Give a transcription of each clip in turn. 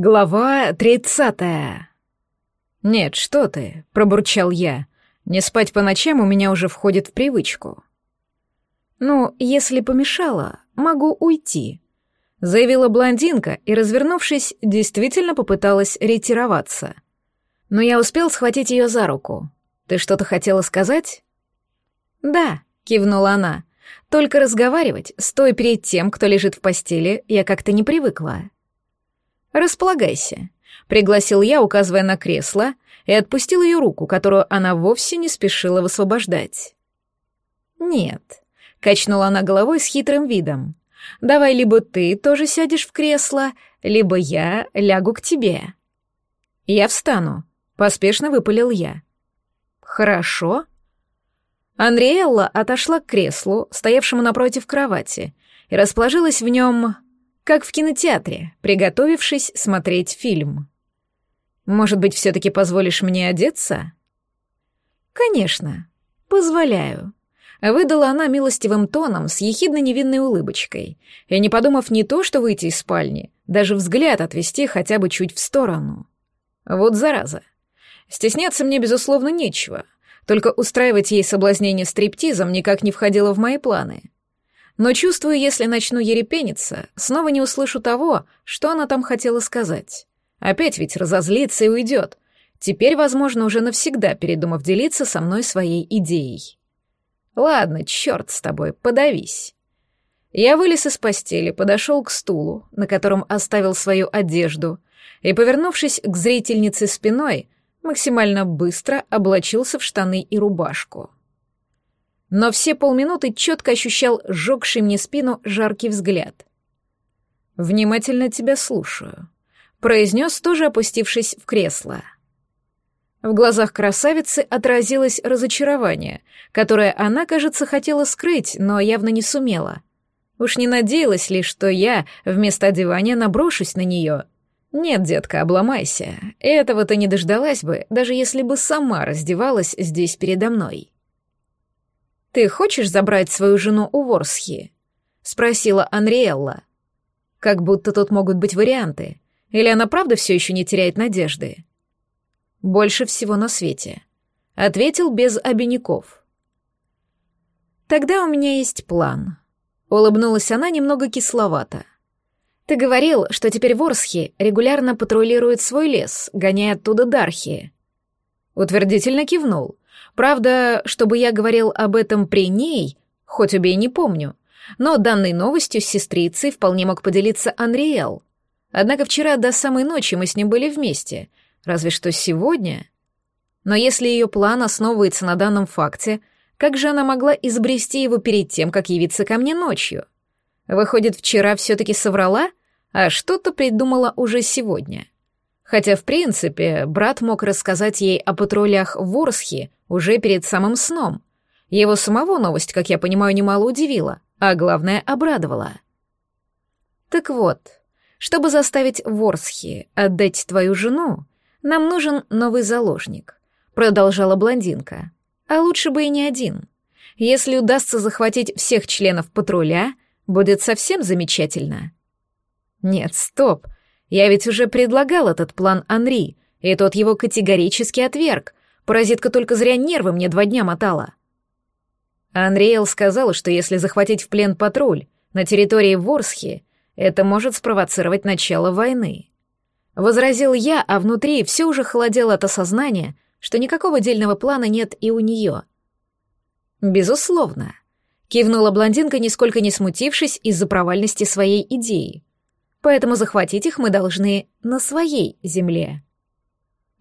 Глава тридцатая. «Нет, что ты», — пробурчал я. «Не спать по ночам у меня уже входит в привычку». «Ну, если помешала, могу уйти», — заявила блондинка и, развернувшись, действительно попыталась ретироваться. Но я успел схватить ее за руку. «Ты что-то хотела сказать?» «Да», — кивнула она. «Только разговаривать, стоя перед тем, кто лежит в постели, я как-то не привыкла». «Располагайся», — пригласил я, указывая на кресло, и отпустил ее руку, которую она вовсе не спешила высвобождать. «Нет», — качнула она головой с хитрым видом. «Давай либо ты тоже сядешь в кресло, либо я лягу к тебе». «Я встану», — поспешно выпалил я. «Хорошо». Андриэлла отошла к креслу, стоявшему напротив кровати, и расположилась в нем как в кинотеатре, приготовившись смотреть фильм. Может быть, все-таки позволишь мне одеться? Конечно, позволяю. Выдала она милостивым тоном с ехидно-невинной улыбочкой, и не подумав не то, что выйти из спальни, даже взгляд отвести хотя бы чуть в сторону. Вот зараза. Стесняться мне, безусловно, нечего, только устраивать ей соблазнение стриптизом никак не входило в мои планы — но чувствую, если начну ерепениться, снова не услышу того, что она там хотела сказать. Опять ведь разозлится и уйдет. Теперь, возможно, уже навсегда передумав делиться со мной своей идеей. Ладно, черт с тобой, подавись. Я вылез из постели, подошел к стулу, на котором оставил свою одежду, и, повернувшись к зрительнице спиной, максимально быстро облачился в штаны и рубашку но все полминуты четко ощущал сжегший мне спину жаркий взгляд. «Внимательно тебя слушаю», — произнес, тоже опустившись в кресло. В глазах красавицы отразилось разочарование, которое она, кажется, хотела скрыть, но явно не сумела. Уж не надеялась ли, что я вместо одевания наброшусь на нее. Нет, детка, обломайся. Этого ты не дождалась бы, даже если бы сама раздевалась здесь передо мной. «Ты хочешь забрать свою жену у Ворсхи?» — спросила Анриэлла. Как будто тут могут быть варианты. Или она правда все еще не теряет надежды? Больше всего на свете. Ответил без обиняков. Тогда у меня есть план. Улыбнулась она немного кисловато. Ты говорил, что теперь Ворсхи регулярно патрулирует свой лес, гоняя оттуда Дархи. Утвердительно кивнул, Правда, чтобы я говорил об этом при ней, хоть убей не помню, но данной новостью с сестрицей вполне мог поделиться Анриэл. Однако вчера до самой ночи мы с ним были вместе, разве что сегодня. Но если ее план основывается на данном факте, как же она могла изобрести его перед тем, как явиться ко мне ночью? Выходит, вчера все-таки соврала, а что-то придумала уже сегодня. Хотя, в принципе, брат мог рассказать ей о патрулях в Ворсхе уже перед самым сном. Его самого новость, как я понимаю, немало удивила, а главное, обрадовала. Так вот, чтобы заставить Ворсхи отдать твою жену, нам нужен новый заложник, продолжала блондинка. А лучше бы и не один. Если удастся захватить всех членов патруля, будет совсем замечательно. Нет, стоп, я ведь уже предлагал этот план Анри, и тот его категорически отверг. Паразитка только зря нервы мне два дня мотала. Анриэл сказал, что если захватить в плен патруль на территории Ворсхи, это может спровоцировать начало войны. Возразил я, а внутри все уже холодело от осознания, что никакого дельного плана нет и у нее. «Безусловно», — кивнула блондинка, нисколько не смутившись из-за провальности своей идеи поэтому захватить их мы должны на своей земле.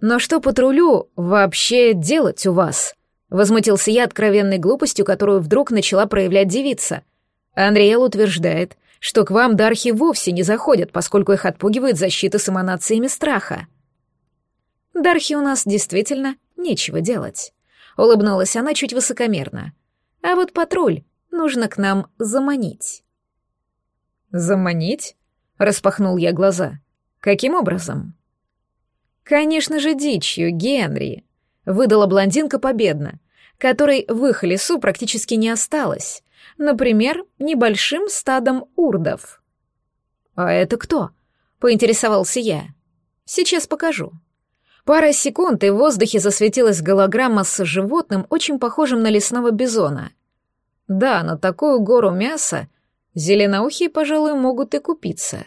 «Но что патрулю вообще делать у вас?» Возмутился я откровенной глупостью, которую вдруг начала проявлять девица. Андриэл утверждает, что к вам дархи вовсе не заходят, поскольку их отпугивает защита с эманациями страха. Дархи у нас действительно нечего делать. Улыбнулась она чуть высокомерно. А вот патруль нужно к нам заманить. Заманить? Распахнул я глаза. Каким образом? Конечно же, дичью, Генри, выдала блондинка победно, которой в их лесу практически не осталось. Например, небольшим стадом урдов. А это кто? поинтересовался я. Сейчас покажу. Пара секунд, и в воздухе засветилась голограмма с животным, очень похожим на лесного бизона. Да, на такую гору мяса зеленоухие, пожалуй, могут и купиться.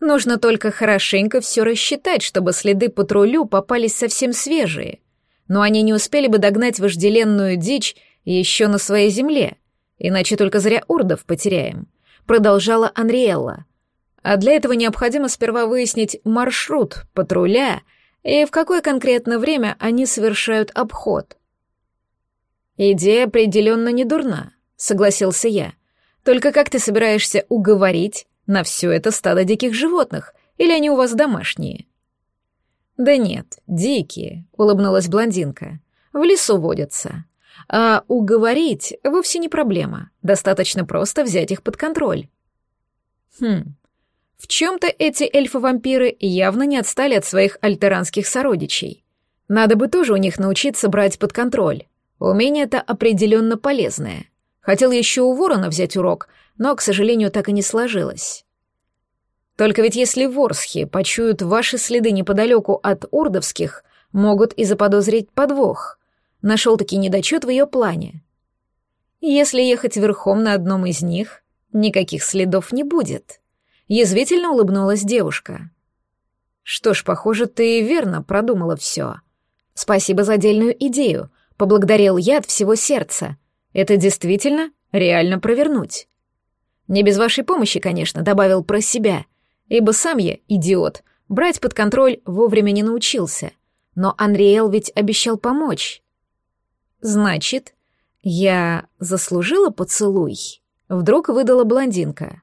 Нужно только хорошенько все рассчитать, чтобы следы патрулю попались совсем свежие. Но они не успели бы догнать вожделенную дичь еще на своей земле, иначе только зря урдов потеряем, продолжала Анриэлла. А для этого необходимо сперва выяснить маршрут патруля и в какое конкретно время они совершают обход. Идея определенно не дурна, согласился я. Только как ты собираешься уговорить на все это стадо диких животных, или они у вас домашние? Да нет, дикие, улыбнулась блондинка. В лесу водятся. А уговорить вовсе не проблема. Достаточно просто взять их под контроль. Хм. В чем-то эти эльфы-вампиры явно не отстали от своих альтеранских сородичей. Надо бы тоже у них научиться брать под контроль. Умение это определенно полезное. Хотел еще у ворона взять урок, но, к сожалению, так и не сложилось. Только ведь если ворсхи почуют ваши следы неподалеку от урдовских, могут и заподозрить подвох. Нашел-таки недочет в ее плане. Если ехать верхом на одном из них, никаких следов не будет. Язвительно улыбнулась девушка. Что ж, похоже, ты верно продумала все. Спасибо за отдельную идею. Поблагодарил я от всего сердца. Это действительно реально провернуть. Не без вашей помощи, конечно, добавил про себя, ибо сам я, идиот, брать под контроль вовремя не научился. Но Анриэл ведь обещал помочь. Значит, я заслужила поцелуй? Вдруг выдала блондинка.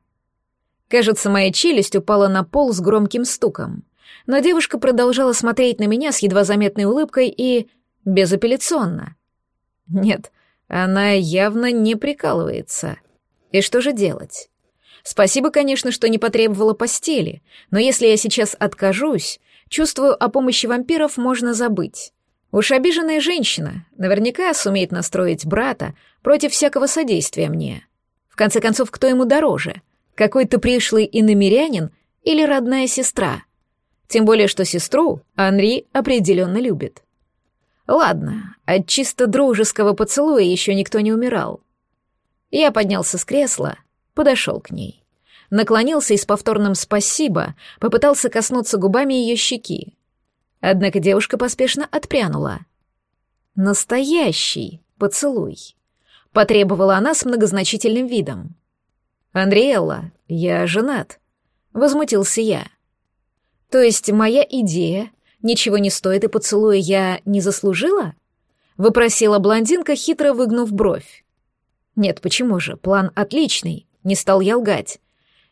Кажется, моя челюсть упала на пол с громким стуком. Но девушка продолжала смотреть на меня с едва заметной улыбкой и безапелляционно. Нет, она явно не прикалывается. И что же делать? Спасибо, конечно, что не потребовала постели, но если я сейчас откажусь, чувствую, о помощи вампиров можно забыть. Уж обиженная женщина наверняка сумеет настроить брата против всякого содействия мне. В конце концов, кто ему дороже? Какой-то пришлый иномерянин или родная сестра? Тем более, что сестру Анри определенно любит. Ладно, от чисто дружеского поцелуя еще никто не умирал. Я поднялся с кресла, подошел к ней. Наклонился и с повторным «спасибо» попытался коснуться губами ее щеки. Однако девушка поспешно отпрянула. «Настоящий поцелуй», — потребовала она с многозначительным видом. «Андриэлла, я женат», — возмутился я. «То есть моя идея Ничего не стоит, и поцелуя я не заслужила? Выпросила блондинка, хитро выгнув бровь. Нет, почему же? План отличный. Не стал я лгать.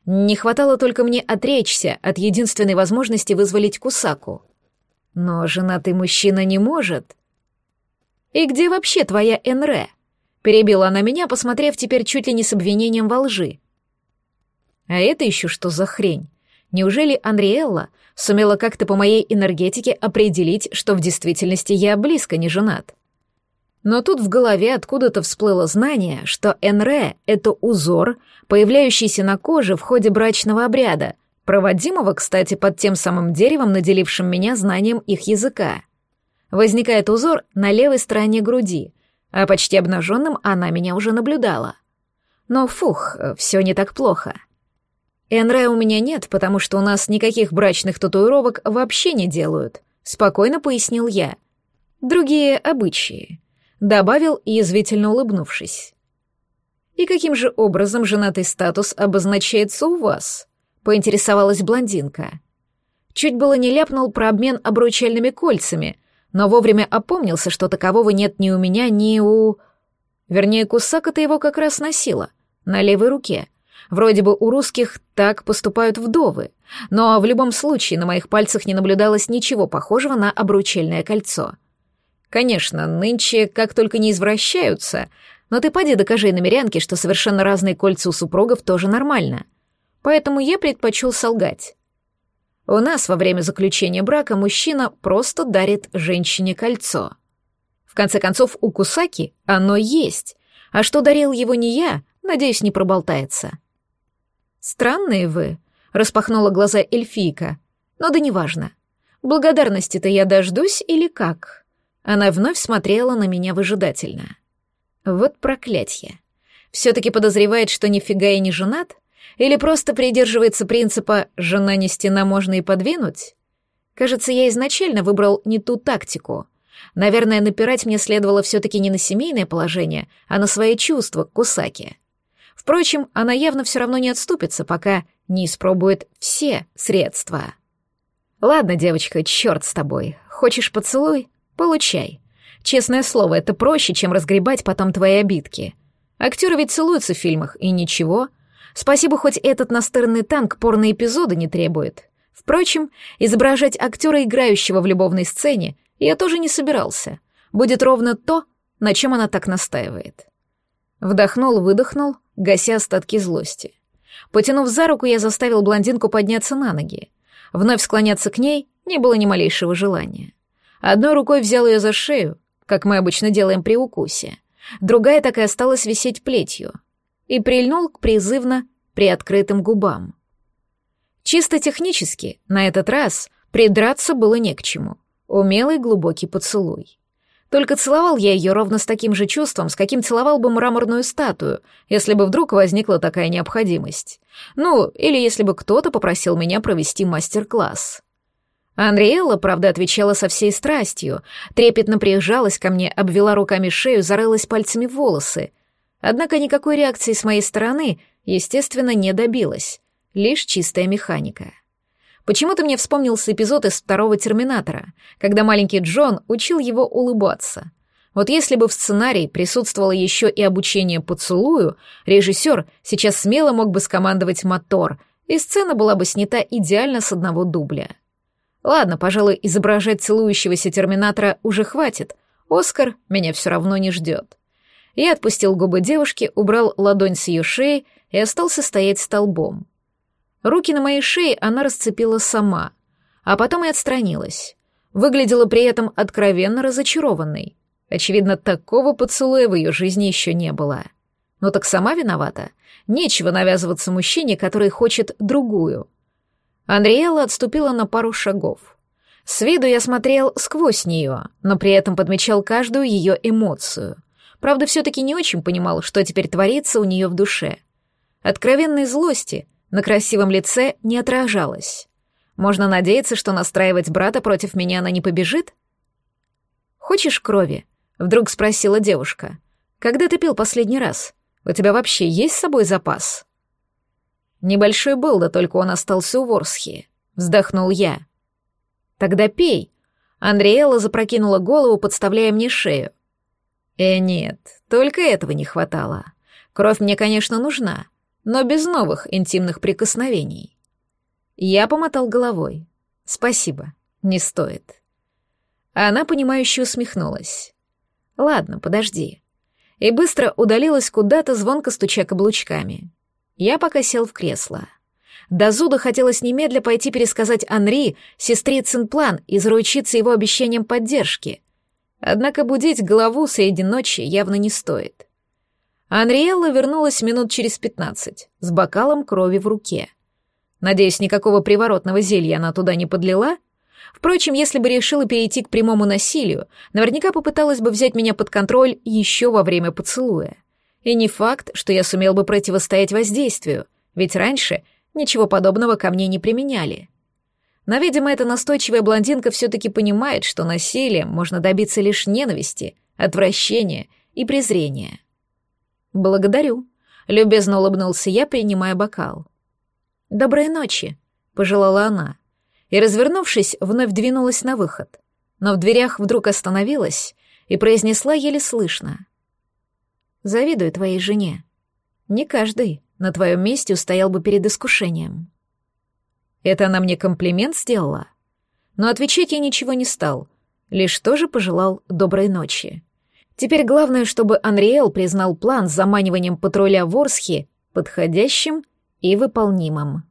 Не хватало только мне отречься от единственной возможности вызволить Кусаку. Но женатый мужчина не может. «И где вообще твоя Энре?» Перебила она меня, посмотрев теперь чуть ли не с обвинением во лжи. «А это еще что за хрень? Неужели Анриэлла сумела как-то по моей энергетике определить, что в действительности я близко не женат? Но тут в голове откуда-то всплыло знание, что Энре — это узор, появляющийся на коже в ходе брачного обряда, проводимого, кстати, под тем самым деревом, наделившим меня знанием их языка. Возникает узор на левой стороне груди, а почти обнаженным она меня уже наблюдала. Но фух, все не так плохо. Энре у меня нет, потому что у нас никаких брачных татуировок вообще не делают, спокойно пояснил я. Другие обычаи, добавил, язвительно улыбнувшись. И каким же образом женатый статус обозначается у вас? поинтересовалась блондинка. Чуть было не ляпнул про обмен обручальными кольцами, но вовремя опомнился, что такового нет ни у меня, ни у... Вернее, Кусака-то его как раз носила, на левой руке — Вроде бы у русских так поступают вдовы, но в любом случае на моих пальцах не наблюдалось ничего похожего на обручальное кольцо. Конечно, нынче как только не извращаются, но ты поди докажи намерянке, что совершенно разные кольца у супругов тоже нормально. Поэтому я предпочел солгать. У нас во время заключения брака мужчина просто дарит женщине кольцо. В конце концов, у Кусаки оно есть, а что дарил его не я, надеюсь, не проболтается. «Странные вы», — распахнула глаза эльфийка. Но да неважно. Благодарности-то я дождусь или как? Она вновь смотрела на меня выжидательно. Вот проклятье. Все-таки подозревает, что нифига и не женат? Или просто придерживается принципа «жена не стена, можно и подвинуть»? Кажется, я изначально выбрал не ту тактику. Наверное, напирать мне следовало все-таки не на семейное положение, а на свои чувства к Кусаке. Впрочем, она явно все равно не отступится, пока не испробует все средства. «Ладно, девочка, черт с тобой. Хочешь поцелуй? Получай. Честное слово, это проще, чем разгребать потом твои обидки. Актеры ведь целуются в фильмах, и ничего. Спасибо, хоть этот настырный танк порно эпизоды не требует. Впрочем, изображать актера, играющего в любовной сцене, я тоже не собирался. Будет ровно то, на чем она так настаивает. Вдохнул, выдохнул, гася остатки злости. Потянув за руку, я заставил блондинку подняться на ноги. Вновь склоняться к ней не было ни малейшего желания. Одной рукой взял ее за шею, как мы обычно делаем при укусе. Другая так и осталась висеть плетью. И прильнул к призывно приоткрытым губам. Чисто технически, на этот раз, придраться было не к чему. Умелый глубокий поцелуй. Только целовал я ее ровно с таким же чувством, с каким целовал бы мраморную статую, если бы вдруг возникла такая необходимость. Ну, или если бы кто-то попросил меня провести мастер-класс. Анриэлла, правда, отвечала со всей страстью, трепетно прижалась ко мне, обвела руками шею, зарылась пальцами в волосы. Однако никакой реакции с моей стороны, естественно, не добилась, лишь чистая механика. Почему-то мне вспомнился эпизод из второго «Терминатора», когда маленький Джон учил его улыбаться. Вот если бы в сценарии присутствовало еще и обучение поцелую, режиссер сейчас смело мог бы скомандовать мотор, и сцена была бы снята идеально с одного дубля. Ладно, пожалуй, изображать целующегося терминатора уже хватит. Оскар меня все равно не ждет. Я отпустил губы девушки, убрал ладонь с ее шеи и остался стоять столбом. Руки на моей шее она расцепила сама, а потом и отстранилась. Выглядела при этом откровенно разочарованной. Очевидно, такого поцелуя в ее жизни еще не было. Но так сама виновата. Нечего навязываться мужчине, который хочет другую. Андриэла отступила на пару шагов. С виду я смотрел сквозь нее, но при этом подмечал каждую ее эмоцию. Правда, все-таки не очень понимал, что теперь творится у нее в душе. Откровенной злости — на красивом лице не отражалось. Можно надеяться, что настраивать брата против меня она не побежит? «Хочешь крови?» — вдруг спросила девушка. «Когда ты пил последний раз? У тебя вообще есть с собой запас?» «Небольшой был, да только он остался у Ворсхи», — вздохнул я. «Тогда пей». Андриэла запрокинула голову, подставляя мне шею. «Э, нет, только этого не хватало. Кровь мне, конечно, нужна, но без новых интимных прикосновений. Я помотал головой. Спасибо, не стоит. Она, понимающе усмехнулась. Ладно, подожди. И быстро удалилась куда-то, звонко стуча каблучками. Я пока сел в кресло. До зуда хотелось немедля пойти пересказать Анри, сестрицын план, и заручиться его обещанием поддержки. Однако будить голову среди ночи явно не стоит. Анриэлла вернулась минут через пятнадцать, с бокалом крови в руке. Надеюсь, никакого приворотного зелья она туда не подлила? Впрочем, если бы решила перейти к прямому насилию, наверняка попыталась бы взять меня под контроль еще во время поцелуя. И не факт, что я сумел бы противостоять воздействию, ведь раньше ничего подобного ко мне не применяли. Но, видимо, эта настойчивая блондинка все-таки понимает, что насилием можно добиться лишь ненависти, отвращения и презрения. «Благодарю», — любезно улыбнулся я, принимая бокал. «Доброй ночи», — пожелала она, и, развернувшись, вновь двинулась на выход, но в дверях вдруг остановилась и произнесла еле слышно. «Завидую твоей жене. Не каждый на твоем месте устоял бы перед искушением». Это она мне комплимент сделала? Но отвечать я ничего не стал, лишь тоже пожелал доброй ночи. Теперь главное, чтобы Анриэл признал план с заманиванием патруля Ворсхи подходящим и выполнимым.